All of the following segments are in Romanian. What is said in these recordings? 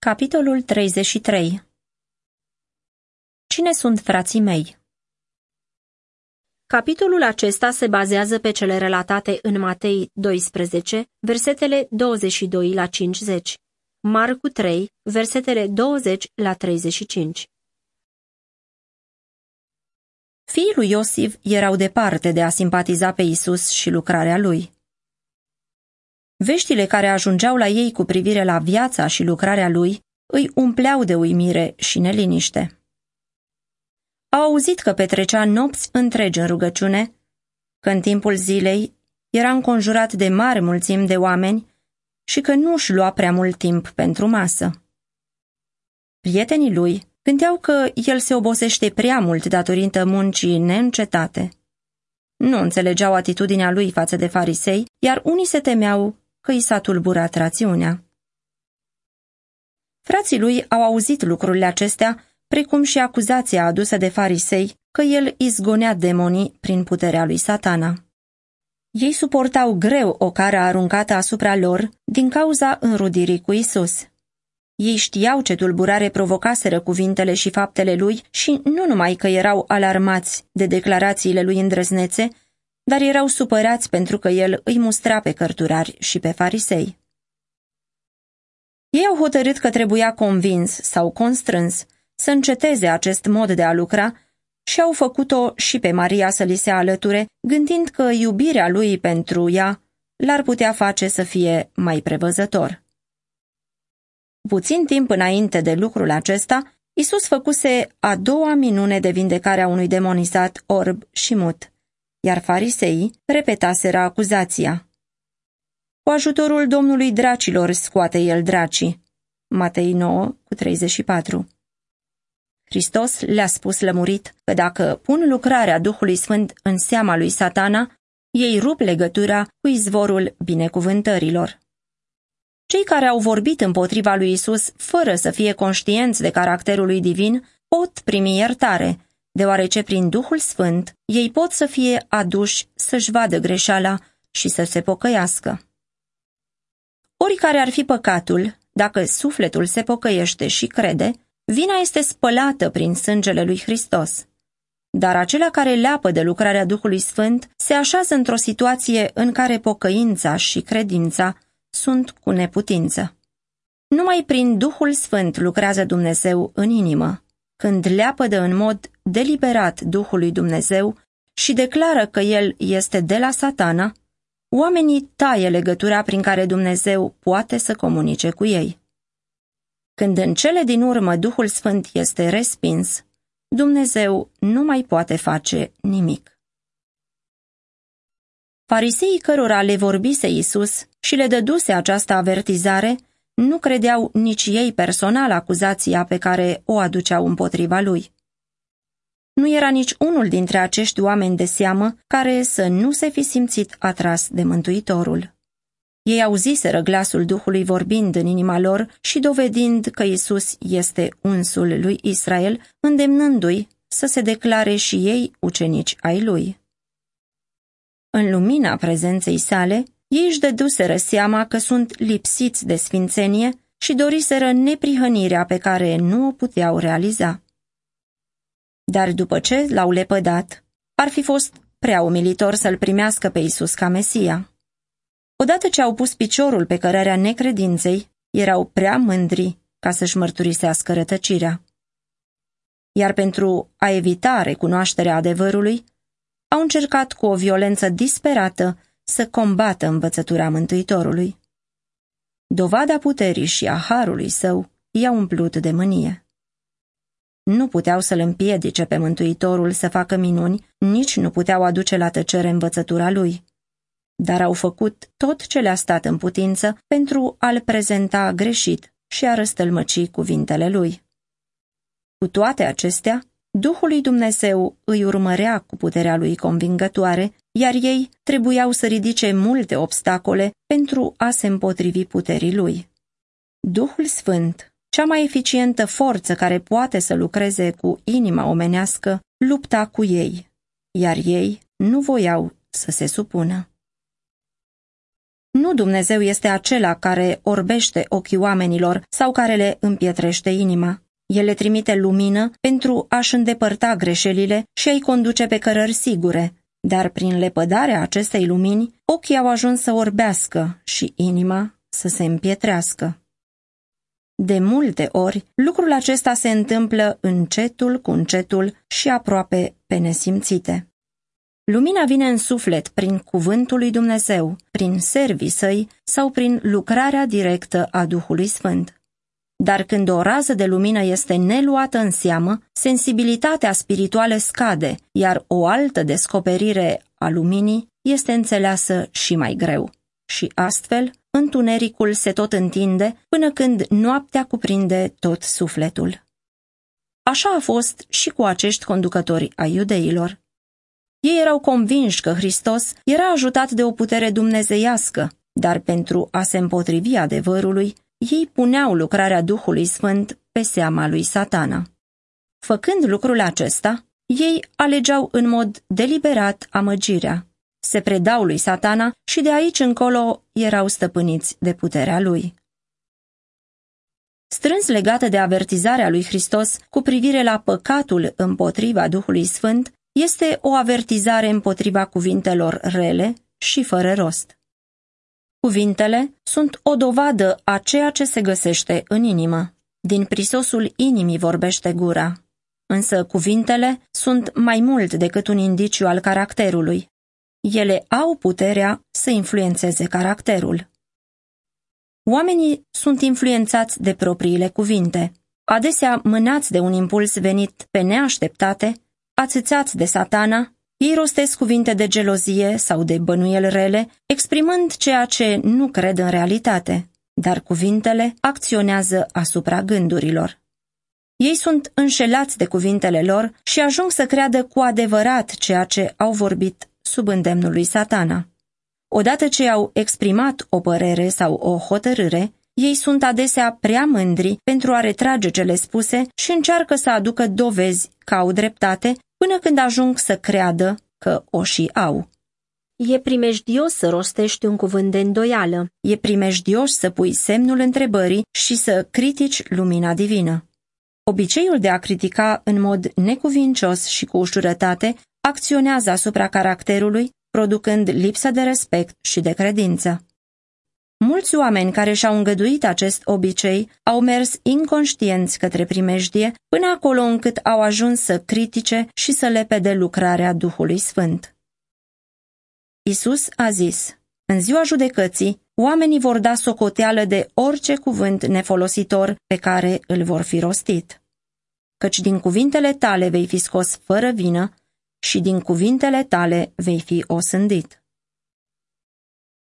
Capitolul 33 Cine sunt frații mei? Capitolul acesta se bazează pe cele relatate în Matei 12, versetele 22 la 50, Marcu 3, versetele 20 la 35. Fiii lui Iosif erau departe de a simpatiza pe Isus și lucrarea lui. Veștile care ajungeau la ei cu privire la viața și lucrarea lui îi umpleau de uimire și neliniște. Au auzit că petrecea nopți întregi în rugăciune, că în timpul zilei era înconjurat de mare mulțimi de oameni și că nu își lua prea mult timp pentru masă. Prietenii lui gândeau că el se obosește prea mult datorită muncii neîncetate. Nu înțelegeau atitudinea lui față de farisei, iar unii se temeau că i s-a tulburat rațiunea. Frații lui au auzit lucrurile acestea, precum și acuzația adusă de farisei că el izgonea demonii prin puterea lui satana. Ei suportau greu o cara aruncată asupra lor din cauza înrudirii cu Isus. Ei știau ce tulburare provocaseră cuvintele și faptele lui și nu numai că erau alarmați de declarațiile lui îndrăznețe, dar erau supărați pentru că el îi mustra pe cărturari și pe farisei. Ei au hotărât că trebuia convins sau constrâns să înceteze acest mod de a lucra și au făcut-o și pe Maria să li se alăture, gândind că iubirea lui pentru ea l-ar putea face să fie mai prevăzător. Puțin timp înainte de lucrul acesta, Isus făcuse a doua minune de vindecare a unui demonizat orb și mut, iar fariseii repetaseră acuzația. Cu ajutorul Domnului dracilor scoate el dracii. Matei 9 cu 34 Hristos le-a spus lămurit că dacă pun lucrarea Duhului Sfânt în seama lui satana, ei rup legătura cu izvorul binecuvântărilor. Cei care au vorbit împotriva lui Isus fără să fie conștienți de caracterul lui divin pot primi iertare, deoarece prin Duhul Sfânt ei pot să fie aduși să-și vadă greșeala și să se pocăiască. Oricare ar fi păcatul, dacă sufletul se pocăiește și crede, vina este spălată prin sângele lui Hristos. Dar acela care leapă de lucrarea Duhului Sfânt se așează într-o situație în care pocăința și credința sunt cu neputință. Numai prin Duhul Sfânt lucrează Dumnezeu în inimă, când leapă de în mod deliberat Duhului Dumnezeu și declară că El este de la satana, oamenii taie legătura prin care Dumnezeu poate să comunice cu ei. Când în cele din urmă Duhul Sfânt este respins, Dumnezeu nu mai poate face nimic. Fariseii cărora le vorbise Isus și le dăduse această avertizare, nu credeau nici ei personal acuzația pe care o aduceau împotriva lui. Nu era nici unul dintre acești oameni de seamă care să nu se fi simțit atras de Mântuitorul. Ei auziseră glasul Duhului vorbind în inima lor și dovedind că Isus este unsul lui Israel, îndemnându-i să se declare și ei ucenici ai lui. În lumina prezenței sale, ei își dăduseră seama că sunt lipsiți de sfințenie și doriseră neprihănirea pe care nu o puteau realiza. Dar după ce l-au lepădat, ar fi fost prea umilitor să-l primească pe Isus ca Mesia. Odată ce au pus piciorul pe cărarea necredinței, erau prea mândri ca să-și mărturisească rătăcirea. Iar pentru a evita recunoașterea adevărului, au încercat cu o violență disperată să combată învățătura Mântuitorului. Dovada puterii și a harului său i-a umplut de mânie. Nu puteau să-l împiedice pe Mântuitorul să facă minuni, nici nu puteau aduce la tăcere învățătura lui. Dar au făcut tot ce le-a stat în putință pentru a-l prezenta greșit și a răstălmăci cuvintele lui. Cu toate acestea, Duhul lui Dumnezeu îi urmărea cu puterea lui convingătoare, iar ei trebuiau să ridice multe obstacole pentru a se împotrivi puterii lui. Duhul Sfânt, cea mai eficientă forță care poate să lucreze cu inima omenească, lupta cu ei, iar ei nu voiau să se supună. Nu Dumnezeu este acela care orbește ochii oamenilor sau care le împietrește inima. El le trimite lumină pentru a-și îndepărta greșelile și a-i conduce pe cărări sigure, dar prin lepădarea acestei lumini, ochii au ajuns să orbească și inima să se împietrească. De multe ori, lucrul acesta se întâmplă încetul cu încetul și aproape pe nesimțite. Lumina vine în suflet prin cuvântul lui Dumnezeu, prin servii săi sau prin lucrarea directă a Duhului Sfânt. Dar când o rază de lumină este neluată în seamă, sensibilitatea spirituală scade, iar o altă descoperire a luminii este înțeleasă și mai greu. Și astfel, întunericul se tot întinde până când noaptea cuprinde tot sufletul. Așa a fost și cu acești conducători ai iudeilor. Ei erau convinși că Hristos era ajutat de o putere dumnezeiască, dar pentru a se împotrivi adevărului, ei puneau lucrarea Duhului Sfânt pe seama lui satana. Făcând lucrul acesta, ei alegeau în mod deliberat amăgirea, se predau lui satana și de aici încolo erau stăpâniți de puterea lui. Strâns legată de avertizarea lui Hristos cu privire la păcatul împotriva Duhului Sfânt, este o avertizare împotriva cuvintelor rele și fără rost. Cuvintele sunt o dovadă a ceea ce se găsește în inimă. Din prisosul inimii vorbește gura. Însă cuvintele sunt mai mult decât un indiciu al caracterului. Ele au puterea să influențeze caracterul. Oamenii sunt influențați de propriile cuvinte. Adesea mânați de un impuls venit pe neașteptate, ațățați de satana, ei rostesc cuvinte de gelozie sau de bănuiel rele, exprimând ceea ce nu cred în realitate, dar cuvintele acționează asupra gândurilor. Ei sunt înșelați de cuvintele lor și ajung să creadă cu adevărat ceea ce au vorbit sub îndemnul lui satana. Odată ce au exprimat o părere sau o hotărâre, ei sunt adesea prea mândri pentru a retrage cele spuse și încearcă să aducă dovezi că au dreptate până când ajung să creadă că o și au. E primejdios să rostești un cuvânt de îndoială, e primejdios să pui semnul întrebării și să critici lumina divină. Obiceiul de a critica în mod necuvincios și cu ușurătate acționează asupra caracterului, producând lipsă de respect și de credință. Mulți oameni care și-au îngăduit acest obicei au mers inconștienți către primejdie până acolo încât au ajuns să critique și să lepede lucrarea Duhului Sfânt. Isus a zis, în ziua judecății, oamenii vor da socoteală de orice cuvânt nefolositor pe care îl vor fi rostit. Căci din cuvintele tale vei fi scos fără vină și din cuvintele tale vei fi osândit.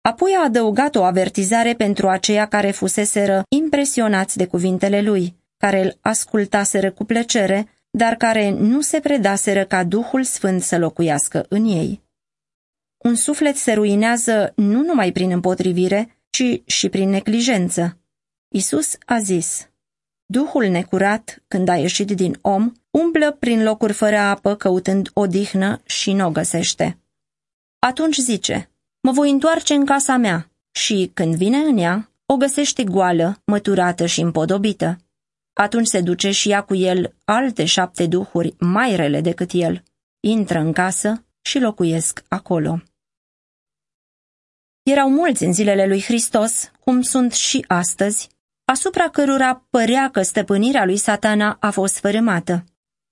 Apoi a adăugat o avertizare pentru aceia care fuseseră impresionați de cuvintele lui, care îl ascultaseră cu plăcere, dar care nu se predaseră ca Duhul Sfânt să locuiască în ei. Un suflet se ruinează nu numai prin împotrivire, ci și prin neglijență. Isus a zis, Duhul necurat, când a ieșit din om, umblă prin locuri fără apă căutând odihnă și nu o găsește. Atunci zice, mă voi întoarce în casa mea și, când vine în ea, o găsește goală, măturată și împodobită. Atunci se duce și ia cu el alte șapte duhuri mai rele decât el, intră în casă și locuiesc acolo. Erau mulți în zilele lui Hristos, cum sunt și astăzi, asupra cărora părea că stăpânirea lui satana a fost fărâmată.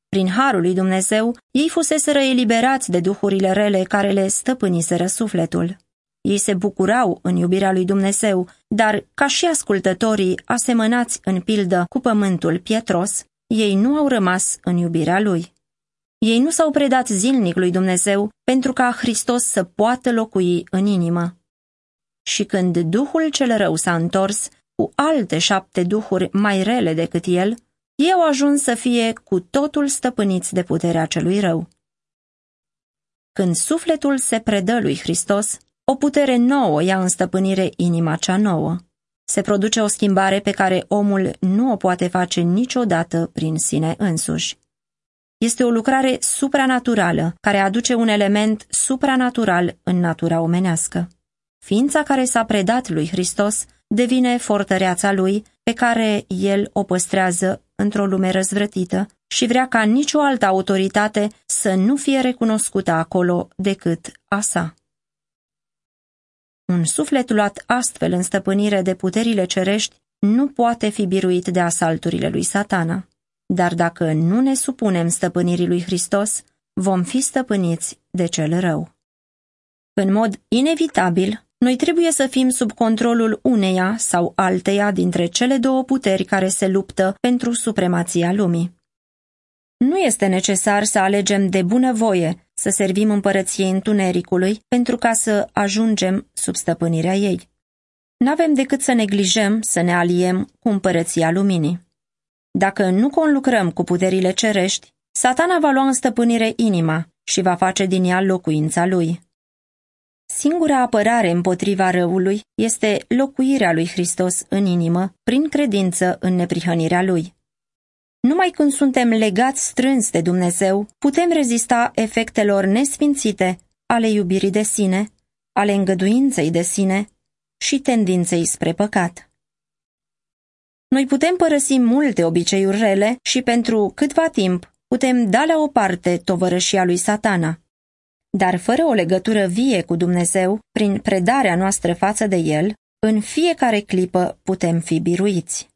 Prin harul lui Dumnezeu, ei fuseseră eliberați de duhurile rele care le stăpâniseră sufletul. Ei se bucurau în iubirea lui Dumnezeu, dar, ca și ascultătorii asemănați în pildă cu pământul pietros, ei nu au rămas în iubirea lui. Ei nu s-au predat zilnic lui Dumnezeu pentru ca Hristos să poată locui în inimă. Și când Duhul cel rău s-a întors cu alte șapte duhuri mai rele decât el, ei au ajuns să fie cu totul stăpâniți de puterea celui rău. Când sufletul se predă lui Hristos, o putere nouă ia în stăpânire inima cea nouă. Se produce o schimbare pe care omul nu o poate face niciodată prin sine însuși. Este o lucrare supranaturală care aduce un element supranatural în natura omenească. ființa care s-a predat lui Hristos devine fortăreața lui pe care el o păstrează într-o lume răzvrătită și vrea ca nicio altă autoritate să nu fie recunoscută acolo decât a sa. Un suflet luat astfel în stăpânire de puterile cerești nu poate fi biruit de asalturile lui satana. Dar dacă nu ne supunem stăpânirii lui Hristos, vom fi stăpâniți de cel rău. În mod inevitabil, noi trebuie să fim sub controlul uneia sau alteia dintre cele două puteri care se luptă pentru supremația lumii. Nu este necesar să alegem de bunăvoie să servim împărăției întunericului pentru ca să ajungem sub stăpânirea ei. N-avem decât să neglijăm, să ne aliem cu împărăția luminii. Dacă nu conlucrăm cu puterile cerești, satana va lua în stăpânire inima și va face din ea locuința lui. Singura apărare împotriva răului este locuirea lui Hristos în inimă, prin credință în neprihănirea lui. Numai când suntem legați strâns de Dumnezeu, putem rezista efectelor nesfințite ale iubirii de sine, ale îngăduinței de sine și tendinței spre păcat. Noi putem părăsi multe obiceiuri rele și pentru câtva timp putem da la o parte tovărășia lui satana. Dar fără o legătură vie cu Dumnezeu, prin predarea noastră față de El, în fiecare clipă putem fi biruiți.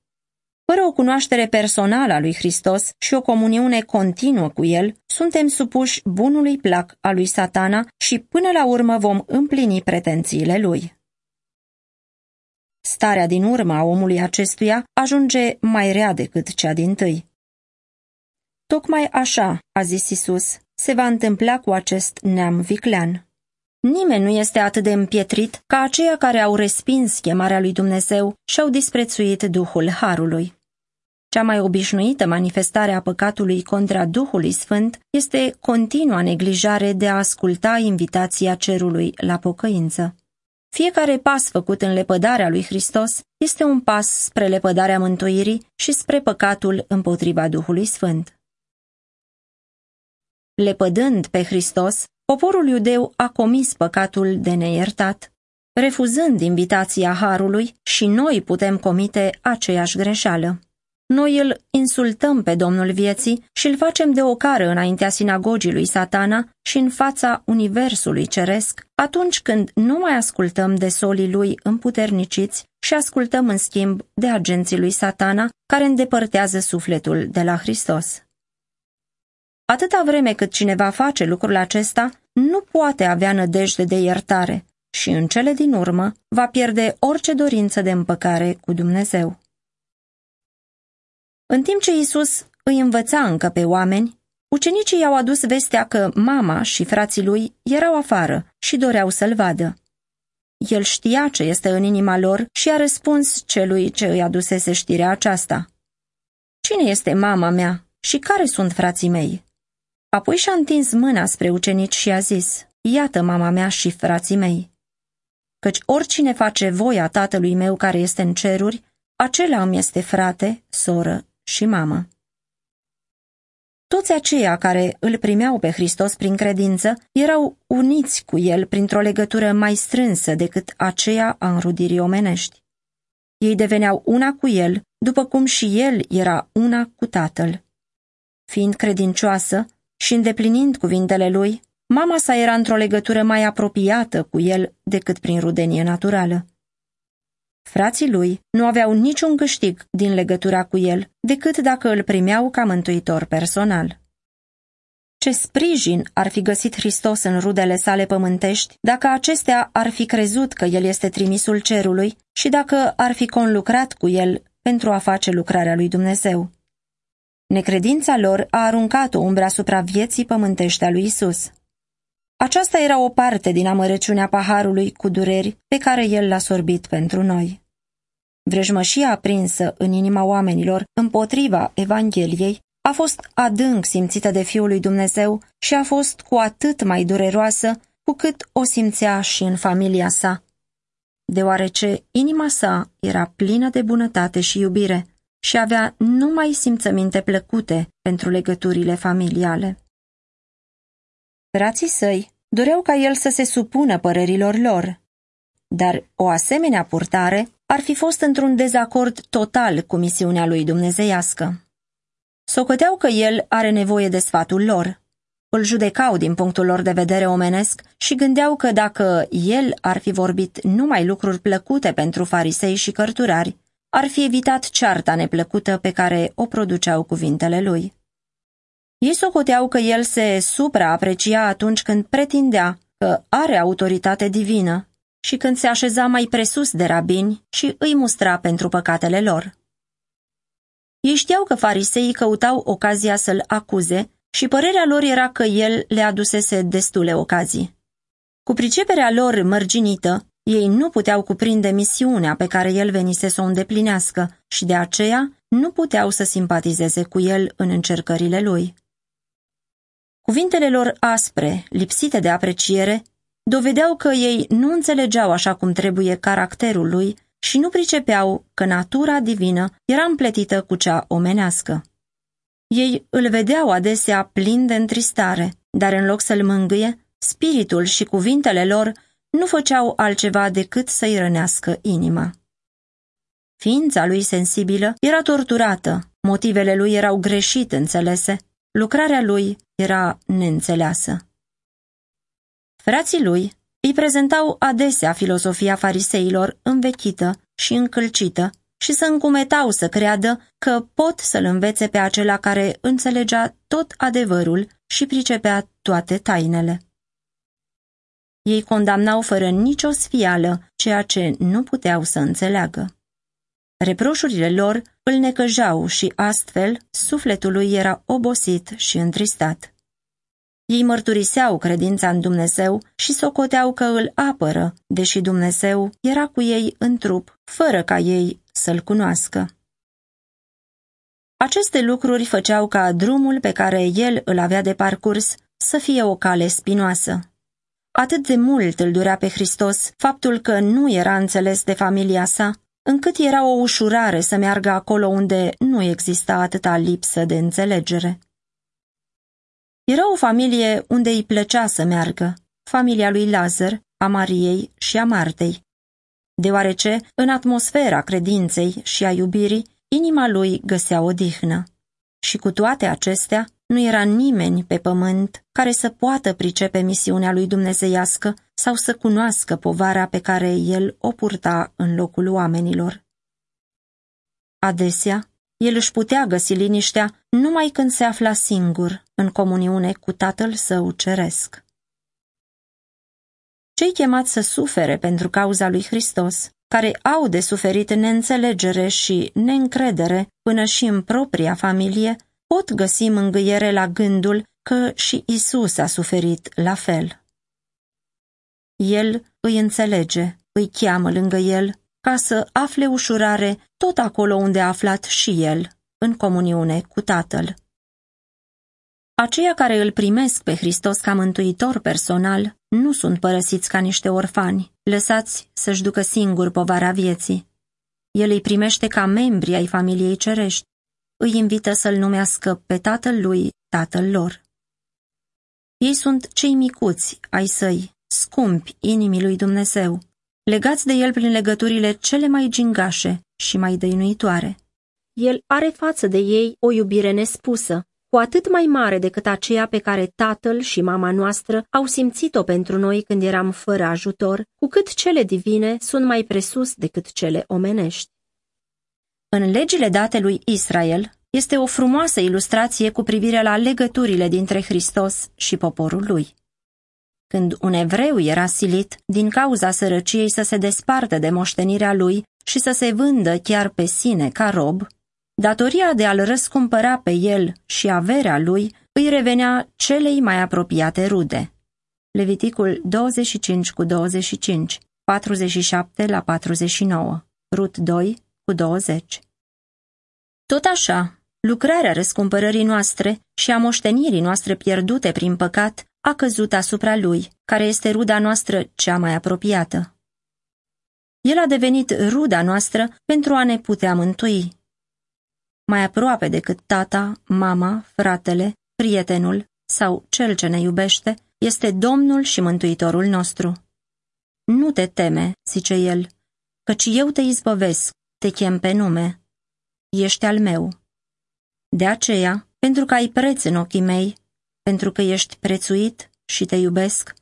Fără o cunoaștere personală a lui Hristos și o comuniune continuă cu El, suntem supuși bunului plac al lui satana și până la urmă vom împlini pretențiile lui. Starea din urmă a omului acestuia ajunge mai rea decât cea din tâi. Tocmai așa, a zis Isus, se va întâmpla cu acest neam viclean. Nimeni nu este atât de împietrit ca aceia care au respins chemarea lui Dumnezeu și au disprețuit Duhul Harului. Cea mai obișnuită manifestare a păcatului contra Duhului Sfânt este continua neglijare de a asculta invitația cerului la pocăință. Fiecare pas făcut în lepădarea lui Hristos este un pas spre lepădarea mântuirii și spre păcatul împotriva Duhului Sfânt. Lepădând pe Hristos, poporul iudeu a comis păcatul de neiertat. Refuzând invitația Harului, și noi putem comite aceeași greșeală. Noi îl insultăm pe Domnul vieții și îl facem de ocară înaintea sinagogii lui satana și în fața universului ceresc, atunci când nu mai ascultăm de solii lui împuterniciți și ascultăm în schimb de agenții lui satana care îndepărtează sufletul de la Hristos. Atâta vreme cât cineva face lucrul acesta, nu poate avea nădejde de iertare și în cele din urmă va pierde orice dorință de împăcare cu Dumnezeu. În timp ce Isus îi învăța încă pe oameni, ucenicii i-au adus vestea că mama și frații lui erau afară și doreau să-l vadă. El știa ce este în inima lor și a răspuns celui ce îi adusese știrea aceasta. Cine este mama mea și care sunt frații mei? Apoi și-a întins mâna spre ucenici și a zis, Iată mama mea și frații mei. Căci oricine face voia tatălui meu care este în ceruri, acela îmi este frate, soră și mamă. Toți aceia care îl primeau pe Hristos prin credință erau uniți cu el printr-o legătură mai strânsă decât aceea a înrudirii omenești. Ei deveneau una cu el, după cum și el era una cu tatăl. Fiind credincioasă și îndeplinind cuvintele lui, mama sa era într-o legătură mai apropiată cu el decât prin rudenie naturală. Frații lui nu aveau niciun câștig din legătura cu el, decât dacă îl primeau ca mântuitor personal. Ce sprijin ar fi găsit Hristos în rudele sale pământești dacă acestea ar fi crezut că el este trimisul cerului și dacă ar fi conlucrat cu el pentru a face lucrarea lui Dumnezeu. Necredința lor a aruncat o umbră asupra vieții pământești a lui Isus. Aceasta era o parte din amărăciunea paharului cu dureri pe care el l-a sorbit pentru noi. Vrejmășia aprinsă în inima oamenilor împotriva Evangheliei a fost adânc simțită de Fiul lui Dumnezeu și a fost cu atât mai dureroasă cu cât o simțea și în familia sa. Deoarece inima sa era plină de bunătate și iubire și avea numai simțăminte plăcute pentru legăturile familiale. Frații săi doreau ca el să se supună părerilor lor. Dar o asemenea purtare ar fi fost într-un dezacord total cu misiunea lui dumnezeiască. Socoteau că el are nevoie de sfatul lor. Îl judecau din punctul lor de vedere omenesc și gândeau că dacă el ar fi vorbit numai lucruri plăcute pentru farisei și cărturari, ar fi evitat cearta neplăcută pe care o produceau cuvintele lui. Ei socoteau că el se supraaprecia atunci când pretindea că are autoritate divină și când se așeza mai presus de rabini și îi mustra pentru păcatele lor. Ei știau că fariseii căutau ocazia să-l acuze și părerea lor era că el le adusese destule ocazii. Cu priceperea lor mărginită, ei nu puteau cuprinde misiunea pe care el venise să o îndeplinească și de aceea nu puteau să simpatizeze cu el în încercările lui. Cuvintele lor aspre, lipsite de apreciere, dovedeau că ei nu înțelegeau așa cum trebuie caracterul lui și nu pricepeau că natura divină era împletită cu cea omenească. Ei îl vedeau adesea plin de întristare, dar în loc să-l mângâie, spiritul și cuvintele lor nu făceau altceva decât să-i rănească inima. Ființa lui sensibilă era torturată, motivele lui erau greșit înțelese, lucrarea lui era neînțeleasă. Frații lui îi prezentau adesea filosofia fariseilor învechită și încălcită și să încumetau să creadă că pot să-l învețe pe acela care înțelegea tot adevărul și pricepea toate tainele. Ei condamnau fără nicio sfială ceea ce nu puteau să înțeleagă. Reproșurile lor îl necăjau și astfel sufletul lui era obosit și întristat. Ei mărturiseau credința în Dumnezeu și socoteau că îl apără, deși Dumnezeu era cu ei în trup, fără ca ei să-l cunoască. Aceste lucruri făceau ca drumul pe care el îl avea de parcurs să fie o cale spinoasă. Atât de mult îl durea pe Hristos faptul că nu era înțeles de familia sa, încât era o ușurare să meargă acolo unde nu exista atâta lipsă de înțelegere. Era o familie unde îi plăcea să meargă, familia lui Lazar, a Mariei și a Martei, deoarece în atmosfera credinței și a iubirii, inima lui găsea odihnă. Și cu toate acestea, nu era nimeni pe pământ care să poată pricepe misiunea lui dumnezeiască sau să cunoască povara pe care el o purta în locul oamenilor. Adesea, el își putea găsi liniștea numai când se afla singur, în comuniune cu Tatăl Său Ceresc. Cei chemați să sufere pentru cauza lui Hristos, care au de suferit neînțelegere și neîncredere până și în propria familie, pot găsi mângâiere la gândul că și Isus a suferit la fel. El îi înțelege, îi cheamă lângă el, ca să afle ușurare tot acolo unde a aflat și el, în comuniune cu Tatăl. Aceia care îl primesc pe Hristos ca mântuitor personal nu sunt părăsiți ca niște orfani, lăsați să-și ducă singur povara vieții. El îi primește ca membri ai familiei cerești, îi invită să-l numească pe tatăl lui tatăl lor. Ei sunt cei micuți ai săi, scumpi inimii lui Dumnezeu, legați de el prin legăturile cele mai gingașe și mai dăinuitoare. El are față de ei o iubire nespusă, cu atât mai mare decât aceea pe care tatăl și mama noastră au simțit-o pentru noi când eram fără ajutor, cu cât cele divine sunt mai presus decât cele omenești. În legile date lui Israel este o frumoasă ilustrație cu privire la legăturile dintre Hristos și poporul lui. Când un evreu era silit din cauza sărăciei să se despartă de moștenirea lui și să se vândă chiar pe sine ca rob, datoria de a-l răscumpăra pe el și averea lui îi revenea celei mai apropiate rude. Leviticul 25 cu 25, 47 la 49, Rut 2 cu 20. Tot așa, lucrarea răscumpărării noastre și a moștenirii noastre pierdute prin păcat a căzut asupra lui, care este ruda noastră cea mai apropiată. El a devenit ruda noastră pentru a ne putea mântui. Mai aproape decât tata, mama, fratele, prietenul sau cel ce ne iubește, este Domnul și Mântuitorul nostru. Nu te teme, zice el, căci eu te izbăvesc, te chem pe nume. Ești al meu. De aceea, pentru că ai preț în ochii mei, pentru că ești prețuit și te iubesc,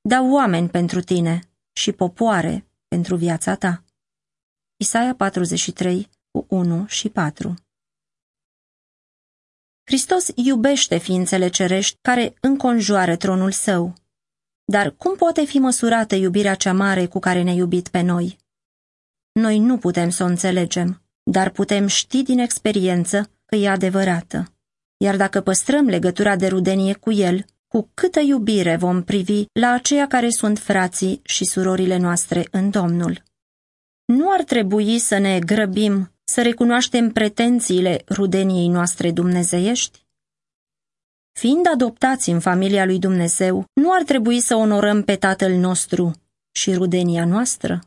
dau oameni pentru tine și popoare pentru viața ta. Isaia 43, cu 1 și 4 Hristos iubește ființele cerești care înconjoară tronul său. Dar cum poate fi măsurată iubirea cea mare cu care ne-a iubit pe noi? Noi nu putem să o înțelegem, dar putem ști din experiență că e adevărată. Iar dacă păstrăm legătura de rudenie cu El, cu câtă iubire vom privi la aceia care sunt frații și surorile noastre în Domnul. Nu ar trebui să ne grăbim să recunoaștem pretențiile rudeniei noastre dumnezeiești? Fiind adoptați în familia lui Dumnezeu, nu ar trebui să onorăm pe Tatăl nostru și rudenia noastră?